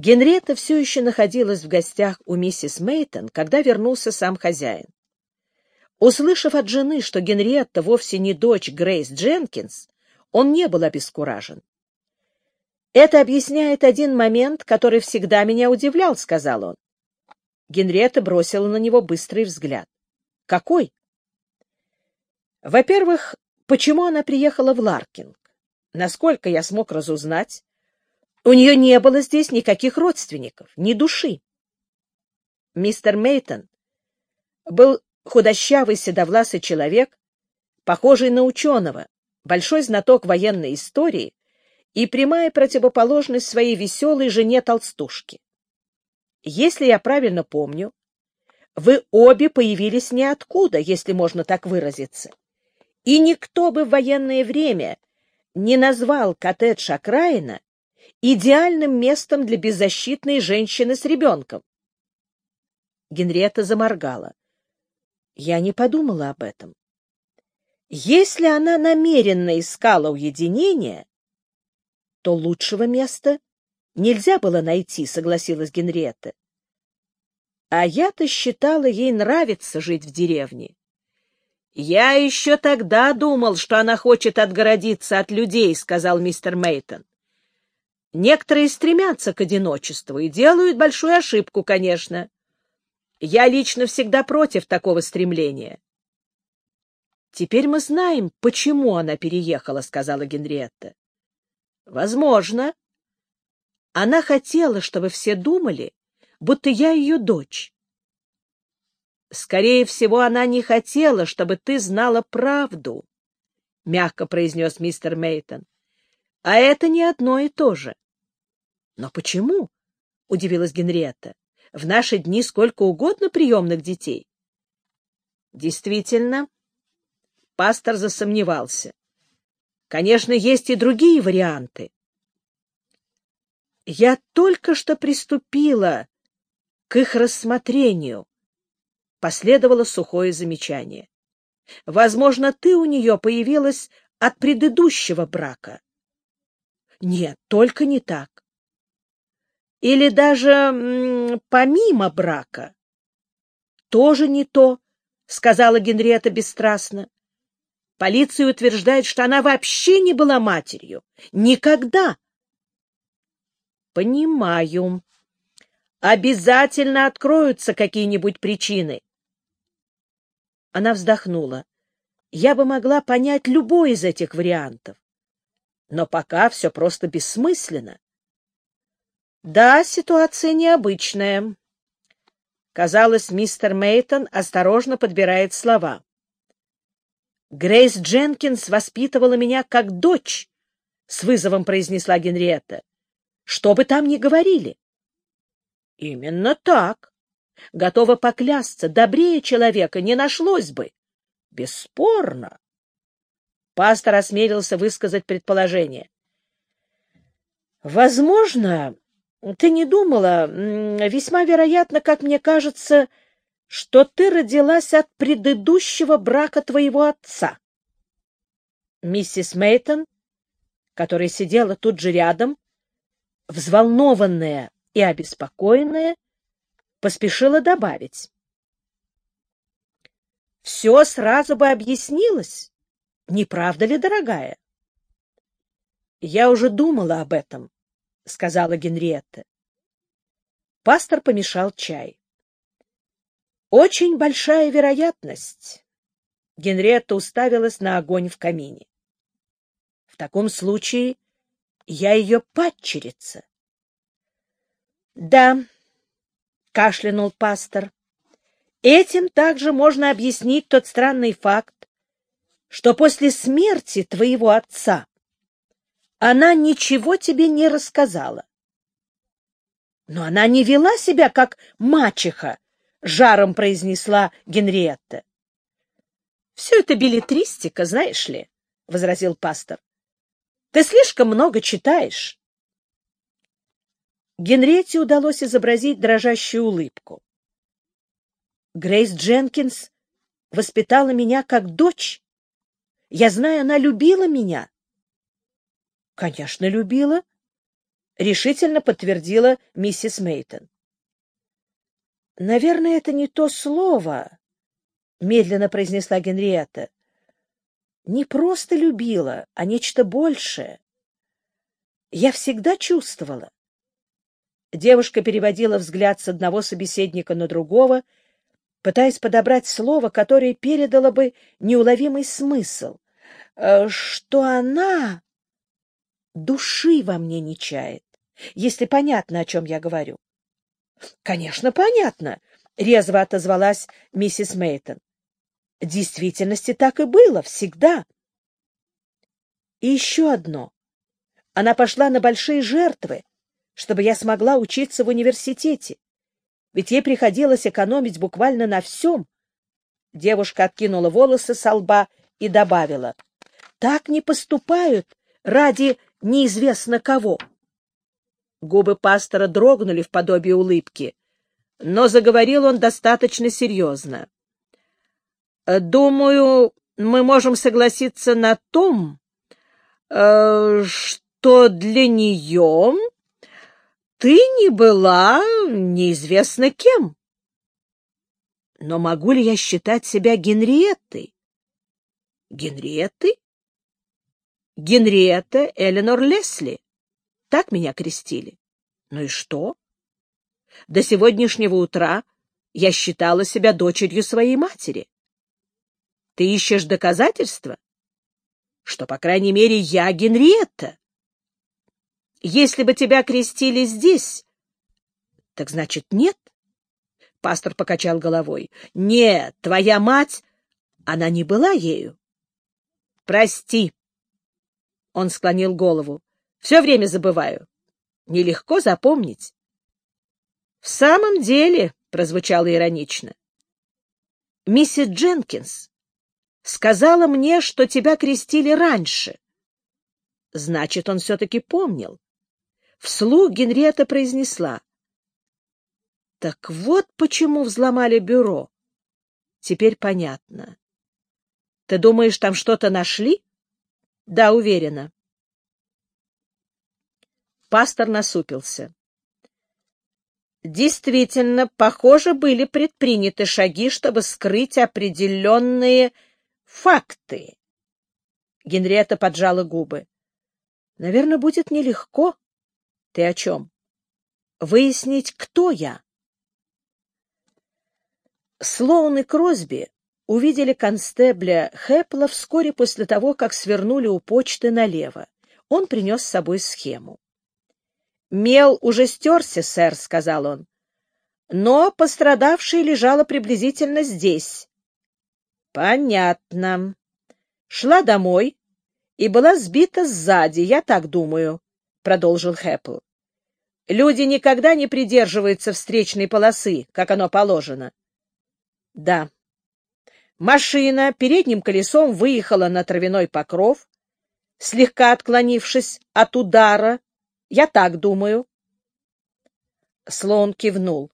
Генриетта все еще находилась в гостях у миссис Мейтон, когда вернулся сам хозяин. Услышав от жены, что Генриетта вовсе не дочь Грейс Дженкинс, он не был обескуражен. «Это объясняет один момент, который всегда меня удивлял», — сказал он. Генриетта бросила на него быстрый взгляд. «Какой?» «Во-первых, почему она приехала в Ларкинг? Насколько я смог разузнать, у нее не было здесь никаких родственников, ни души. Мистер Мейтон был худощавый седовласый человек, похожий на ученого, большой знаток военной истории и прямая противоположность своей веселой жене-толстушке. Если я правильно помню, вы обе появились ниоткуда, если можно так выразиться. И никто бы в военное время не назвал коттедж окраина идеальным местом для беззащитной женщины с ребенком. Генриетта заморгала. Я не подумала об этом. Если она намеренно искала уединения, то лучшего места нельзя было найти, согласилась Генриетта. А я-то считала, ей нравится жить в деревне. Я еще тогда думал, что она хочет отгородиться от людей, сказал мистер Мейтон. Некоторые стремятся к одиночеству и делают большую ошибку, конечно. Я лично всегда против такого стремления. Теперь мы знаем, почему она переехала, сказала Генриетта. Возможно. Она хотела, чтобы все думали, будто я ее дочь. Скорее всего, она не хотела, чтобы ты знала правду, мягко произнес мистер Мейтон. А это не одно и то же. Но почему? удивилась Генриетта. В наши дни сколько угодно приемных детей. Действительно, пастор засомневался. Конечно, есть и другие варианты. Я только что приступила к их рассмотрению. Последовало сухое замечание. Возможно, ты у нее появилась от предыдущего брака. Нет, только не так. Или даже помимо брака. Тоже не то, сказала Генриетта бесстрастно. Полиция утверждает, что она вообще не была матерью. Никогда. Понимаю. Обязательно откроются какие-нибудь причины. Она вздохнула. Я бы могла понять любой из этих вариантов. Но пока все просто бессмысленно. Да, ситуация необычная. Казалось, мистер Мейтон осторожно подбирает слова. Грейс Дженкинс воспитывала меня как дочь, с вызовом произнесла Генриетта. Что бы там ни говорили. Именно так. Готова поклясться, добрее человека не нашлось бы. Бесспорно. Пастор осмелился высказать предположение. Возможно, ты не думала, весьма вероятно, как мне кажется, что ты родилась от предыдущего брака твоего отца. Миссис Мейтон, которая сидела тут же рядом, взволнованная и обеспокоенная, поспешила добавить. Все сразу бы объяснилось, не правда ли, дорогая? Я уже думала об этом, сказала Генриетта. Пастор помешал чай. Очень большая вероятность. Генриетта уставилась на огонь в камине. В таком случае я ее падчерица. Да, кашлянул пастор. Этим также можно объяснить тот странный факт, что после смерти твоего отца она ничего тебе не рассказала. Но она не вела себя как мачеха, — жаром произнесла Генриетта. — Все это билетристика, знаешь ли, — возразил пастор. — Ты слишком много читаешь. Генриетте удалось изобразить дрожащую улыбку. Грейс Дженкинс воспитала меня как дочь. Я знаю, она любила меня. Конечно, любила. решительно подтвердила миссис Мейтон. Наверное, это не то слово, медленно произнесла Генриетта. Не просто любила, а нечто большее. Я всегда чувствовала. Девушка переводила взгляд с одного собеседника на другого, пытаясь подобрать слово, которое передало бы неуловимый смысл, э, что она души во мне не чает, если понятно, о чем я говорю. — Конечно, понятно, — резво отозвалась миссис Мейтон. — В действительности так и было, всегда. И еще одно. Она пошла на большие жертвы, чтобы я смогла учиться в университете. Ведь ей приходилось экономить буквально на всем. Девушка откинула волосы со лба и добавила. — Так не поступают ради неизвестно кого. Губы пастора дрогнули в подобие улыбки, но заговорил он достаточно серьезно. «Думаю, мы можем согласиться на том, э, что для нее ты не была неизвестно кем. Но могу ли я считать себя Генриеттой? Генриеттой? Генриетта Эленор Лесли. Так меня крестили. Ну и что? До сегодняшнего утра я считала себя дочерью своей матери. Ты ищешь доказательства? Что, по крайней мере, я Генриетта. Если бы тебя крестили здесь, так значит, нет? Пастор покачал головой. Нет, твоя мать, она не была ею. Прости. Он склонил голову. Все время забываю. Нелегко запомнить. — В самом деле, — прозвучало иронично, — миссис Дженкинс сказала мне, что тебя крестили раньше. Значит, он все-таки помнил. Вслух Генриетта произнесла. — Так вот почему взломали бюро. Теперь понятно. Ты думаешь, там что-то нашли? — Да, уверена. Пастор насупился. Действительно, похоже, были предприняты шаги, чтобы скрыть определенные факты. Генриетта поджала губы. Наверное, будет нелегко. Ты о чем? Выяснить, кто я. Слоун и Кросби увидели констебля Хэпла вскоре после того, как свернули у почты налево. Он принес с собой схему. «Мел уже стерся, сэр», — сказал он. «Но пострадавшая лежала приблизительно здесь». «Понятно. Шла домой и была сбита сзади, я так думаю», — продолжил Хэппл. «Люди никогда не придерживаются встречной полосы, как оно положено». «Да». Машина передним колесом выехала на травяной покров, слегка отклонившись от удара, я так думаю. Слон кивнул.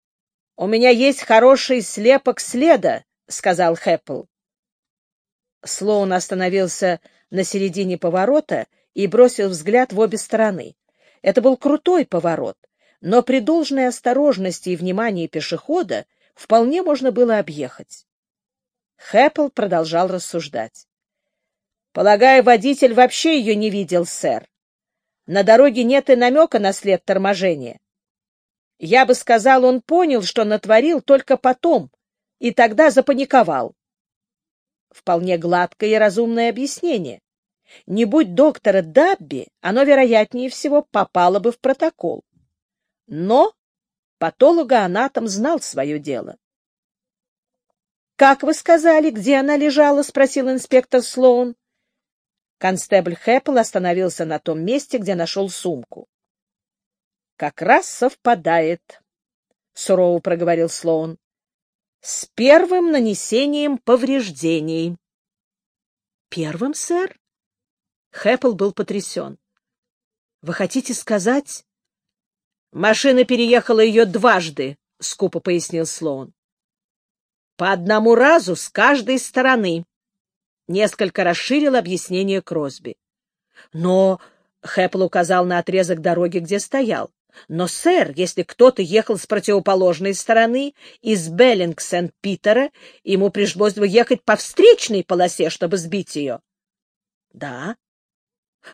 — У меня есть хороший слепок следа, — сказал Хэппл. Слоун остановился на середине поворота и бросил взгляд в обе стороны. Это был крутой поворот, но при должной осторожности и внимании пешехода вполне можно было объехать. Хэппл продолжал рассуждать. — Полагаю, водитель вообще ее не видел, сэр. На дороге нет и намека на след торможения. Я бы сказал, он понял, что натворил только потом, и тогда запаниковал. Вполне гладкое и разумное объяснение. Не будь доктора Дабби, оно, вероятнее всего, попало бы в протокол. Но патологоанатом знал свое дело. — Как вы сказали, где она лежала? — спросил инспектор Слоун. Констебль Хэппл остановился на том месте, где нашел сумку. — Как раз совпадает, — сурово проговорил Слоун, — с первым нанесением повреждений. — Первым, сэр? Хэппл был потрясен. — Вы хотите сказать... — Машина переехала ее дважды, — скупо пояснил Слоун. — По одному разу с каждой стороны. Несколько расширил объяснение Кросби. Но Хэппл указал на отрезок дороги, где стоял. Но, сэр, если кто-то ехал с противоположной стороны, из Беллинг-Сент-Питера, ему пришлось бы ехать по встречной полосе, чтобы сбить ее. — Да.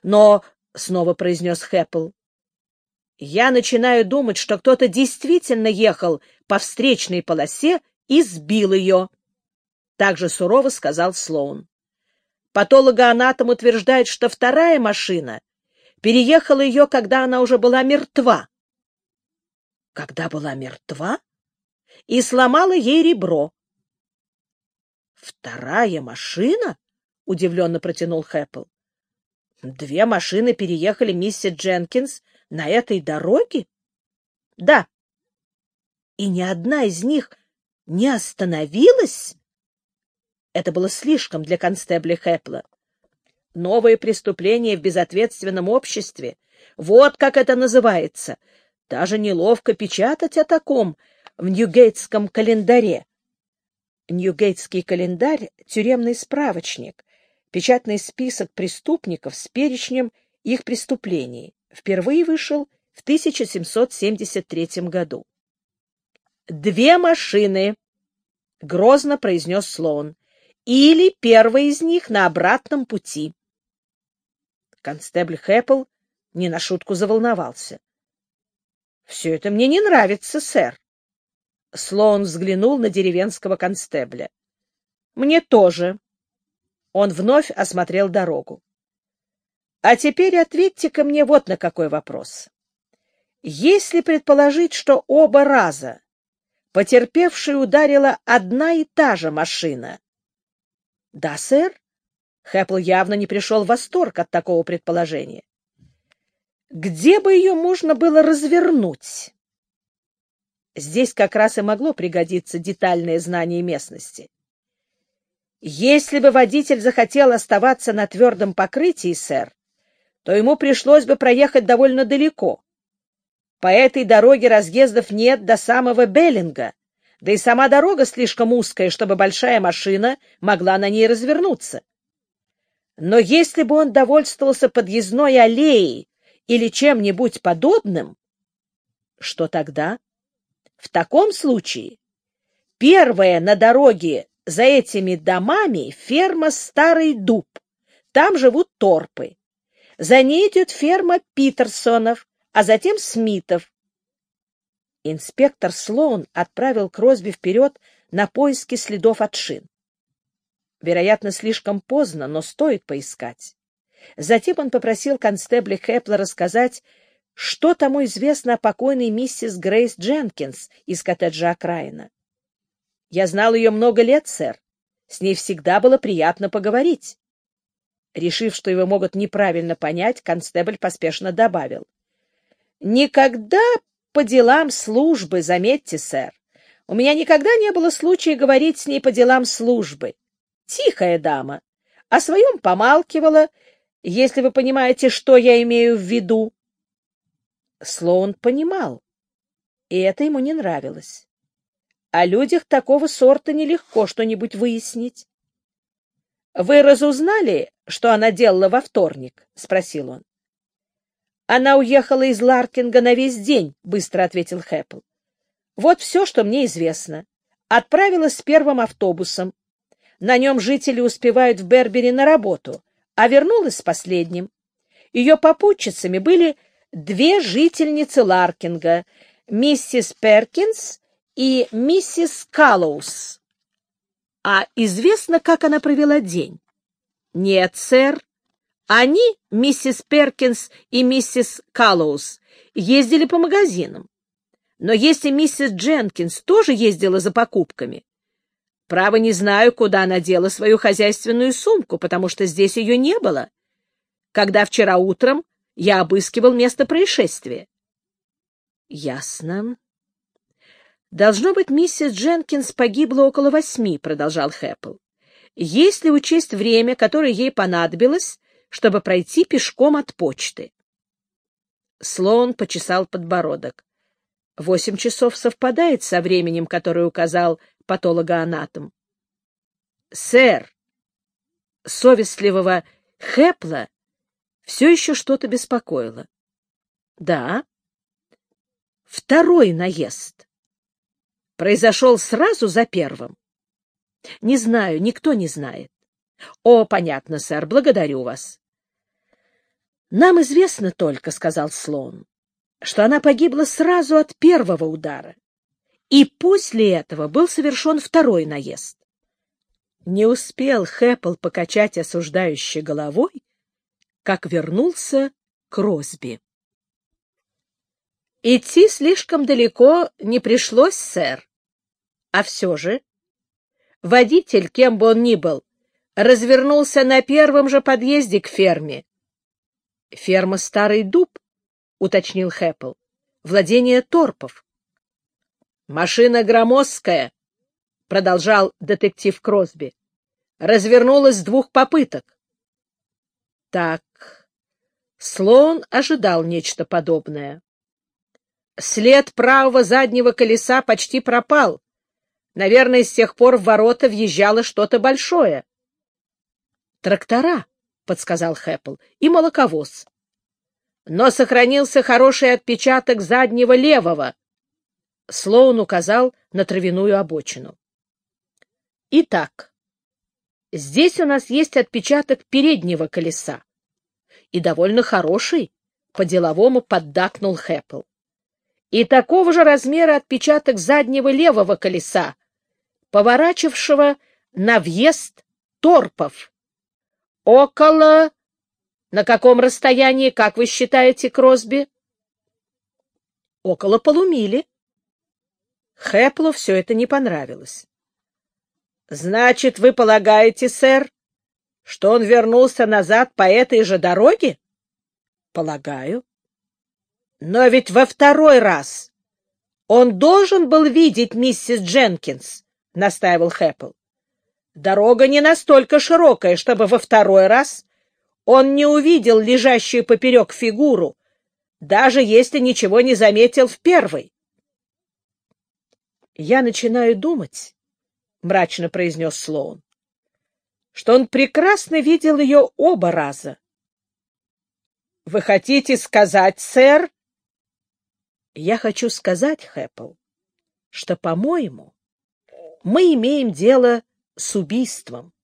Но, — снова произнес Хэппл, — я начинаю думать, что кто-то действительно ехал по встречной полосе и сбил ее. Также сурово сказал Слоун. Патологоанатом утверждает, что вторая машина переехала ее, когда она уже была мертва. Когда была мертва? И сломала ей ребро. Вторая машина? Удивленно протянул Хэппл. Две машины переехали миссис Дженкинс на этой дороге? Да. И ни одна из них не остановилась? Это было слишком для констебля Хэпла. Новое преступление в безответственном обществе. Вот как это называется. Даже неловко печатать о таком в Ньюгейтском календаре. Ньюгейтский календарь — тюремный справочник, печатный список преступников с перечнем их преступлений. Впервые вышел в 1773 году. «Две машины!» — грозно произнес Слоун. «Или первая из них на обратном пути». Констебль Хэппл не на шутку заволновался. — Все это мне не нравится, сэр. Слоун взглянул на деревенского констебля. — Мне тоже. Он вновь осмотрел дорогу. — А теперь ответьте-ка мне вот на какой вопрос. Если предположить, что оба раза потерпевшей ударила одна и та же машина. — Да, сэр. Хэппл явно не пришел в восторг от такого предположения. Где бы ее можно было развернуть? Здесь как раз и могло пригодиться детальное знание местности. Если бы водитель захотел оставаться на твердом покрытии, сэр, то ему пришлось бы проехать довольно далеко. По этой дороге разъездов нет до самого Беллинга, да и сама дорога слишком узкая, чтобы большая машина могла на ней развернуться. Но если бы он довольствовался подъездной аллеей или чем-нибудь подобным, что тогда? В таком случае первая на дороге за этими домами ферма Старый Дуб. Там живут торпы. За ней идет ферма Питерсонов, а затем Смитов. Инспектор Слоун отправил Кросби вперед на поиски следов от шин. Вероятно, слишком поздно, но стоит поискать. Затем он попросил констебля Хепла рассказать, что тому известно о покойной миссис Грейс Дженкинс из коттеджа окраина. «Я знал ее много лет, сэр. С ней всегда было приятно поговорить». Решив, что его могут неправильно понять, констебль поспешно добавил. «Никогда по делам службы, заметьте, сэр. У меня никогда не было случая говорить с ней по делам службы тихая дама, о своем помалкивала, если вы понимаете, что я имею в виду. Слоун понимал, и это ему не нравилось. О людях такого сорта нелегко что-нибудь выяснить. — Вы разузнали, что она делала во вторник? — спросил он. — Она уехала из Ларкинга на весь день, — быстро ответил Хэппл. — Вот все, что мне известно. Отправилась с первым автобусом. На нем жители успевают в Бербере на работу, а вернулась с последним. Ее попутчицами были две жительницы Ларкинга, миссис Перкинс и миссис Каллоус. А известно, как она провела день? Нет, сэр. Они, миссис Перкинс и миссис Каллоус, ездили по магазинам. Но если миссис Дженкинс тоже ездила за покупками, Право не знаю, куда она дела свою хозяйственную сумку, потому что здесь ее не было, когда вчера утром я обыскивал место происшествия. — Ясно. — Должно быть, миссис Дженкинс погибла около восьми, — продолжал Хэппл. — Если учесть время, которое ей понадобилось, чтобы пройти пешком от почты. Слоун почесал подбородок. Восемь часов совпадает со временем, которое указал патологоанатом. Сэр, совестливого Хепла все еще что-то беспокоило. Да. Второй наезд. Произошел сразу за первым. Не знаю, никто не знает. О, понятно, сэр, благодарю вас. Нам известно только, — сказал Слоун, — что она погибла сразу от первого удара. И после этого был совершен второй наезд. Не успел Хэппл покачать осуждающей головой, как вернулся Кросби. Идти слишком далеко не пришлось, сэр. А все же водитель, кем бы он ни был, развернулся на первом же подъезде к ферме. — Ферма Старый Дуб, — уточнил Хэппл, — владение торпов. — Машина громоздкая, — продолжал детектив Кросби, — развернулась с двух попыток. Так, Слоун ожидал нечто подобное. След правого заднего колеса почти пропал. Наверное, с тех пор в ворота въезжало что-то большое. «Трактора», — подсказал Хэппл, — «и молоковоз». Но сохранился хороший отпечаток заднего левого. Слоун указал на травяную обочину. Итак, здесь у нас есть отпечаток переднего колеса и довольно хороший, по-деловому поддакнул Хэппл. И такого же размера отпечаток заднего левого колеса, поворачившего на въезд торпов. Около... На каком расстоянии, как вы считаете, Кросби? Около полумили. Хэплу все это не понравилось. — Значит, вы полагаете, сэр, что он вернулся назад по этой же дороге? — Полагаю. — Но ведь во второй раз он должен был видеть миссис Дженкинс, — настаивал Хэппл. Дорога не настолько широкая, чтобы во второй раз он не увидел лежащую поперек фигуру, даже если ничего не заметил в первой. — Я начинаю думать, — мрачно произнес Слоун, что он прекрасно видел ее оба раза. — Вы хотите сказать, сэр? — Я хочу сказать, Хэппл, что, по-моему, мы имеем дело с убийством.